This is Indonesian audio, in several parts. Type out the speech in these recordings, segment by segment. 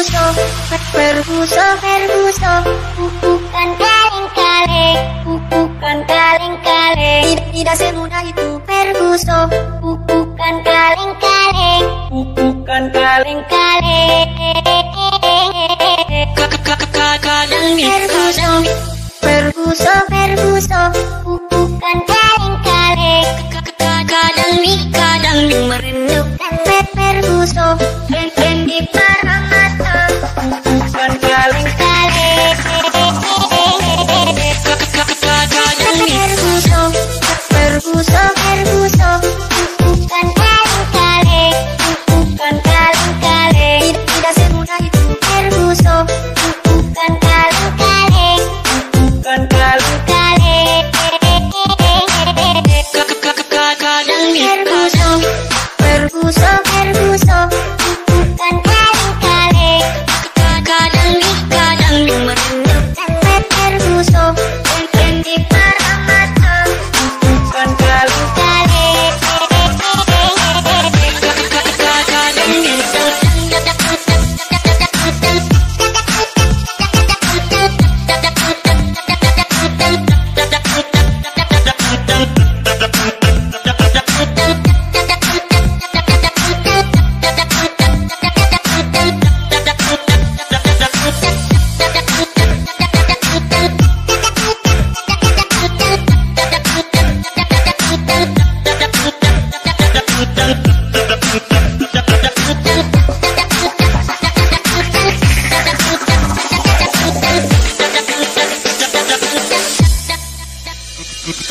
Ferguso, Ferguso, Ferguso, bukan kaleng-kaleng, bukan kaleng-kaleng. Tidak, tidak semudah itu Ferguso, bukan kaleng-kaleng, bukan kaleng-kaleng. Kadang Ferguso, Ferguso, Ferguso, bukan kaleng-kaleng, kadang nih kadang nih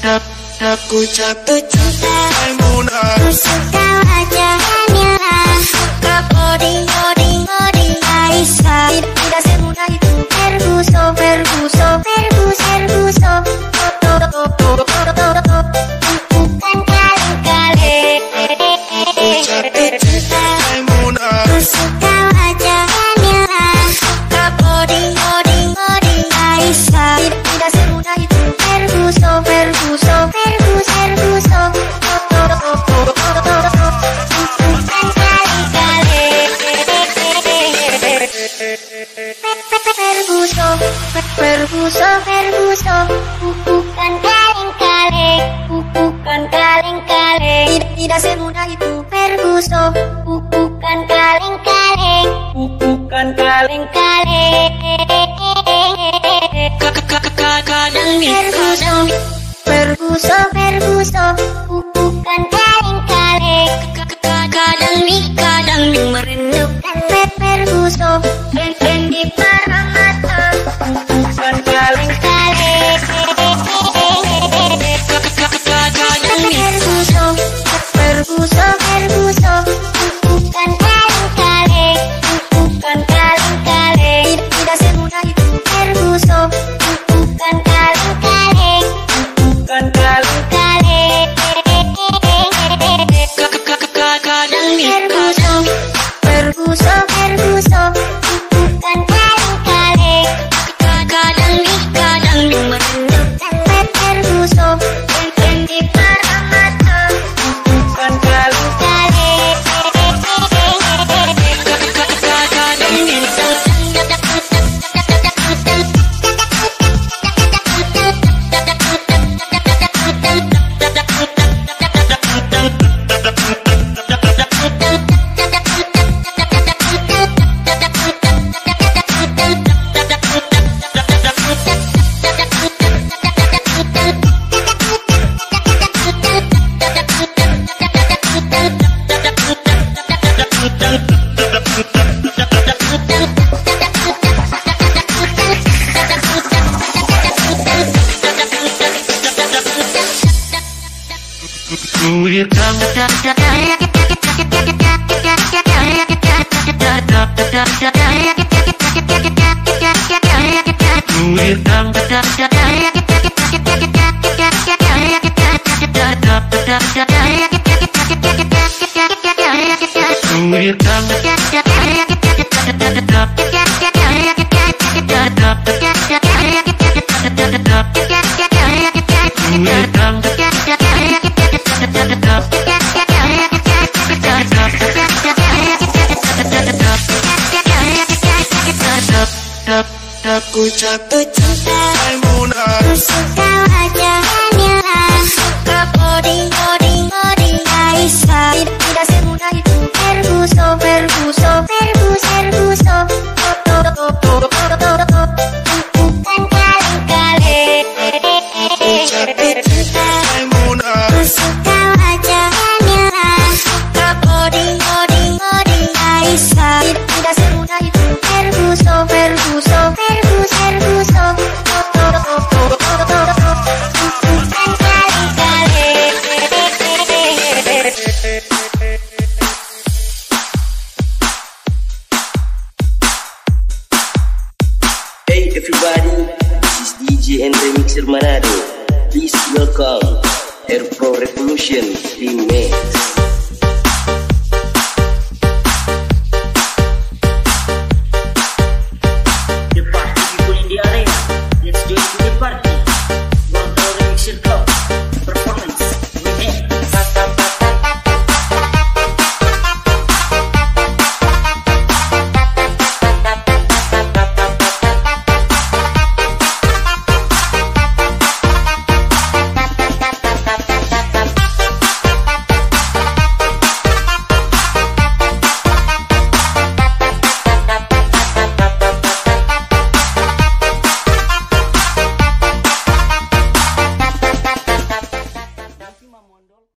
Jatuh cinta Ku suka wajah Kamila Suka body body body Aisyah Ferguso Ferguso Bukan kaleng-kaleng Bukan kaleng-kaleng Tidak, tidak semudah itu Ferguso Bukan kaleng-kaleng Bukan kaleng-kaleng kadang nih Ferguso Ferguso Ferguso Bukan Here comes cinta Maimunah Ku suka wajahnya Suka body everybody, this is DJ and Remixer Manado. Please welcome Air Pro Revolution Remix.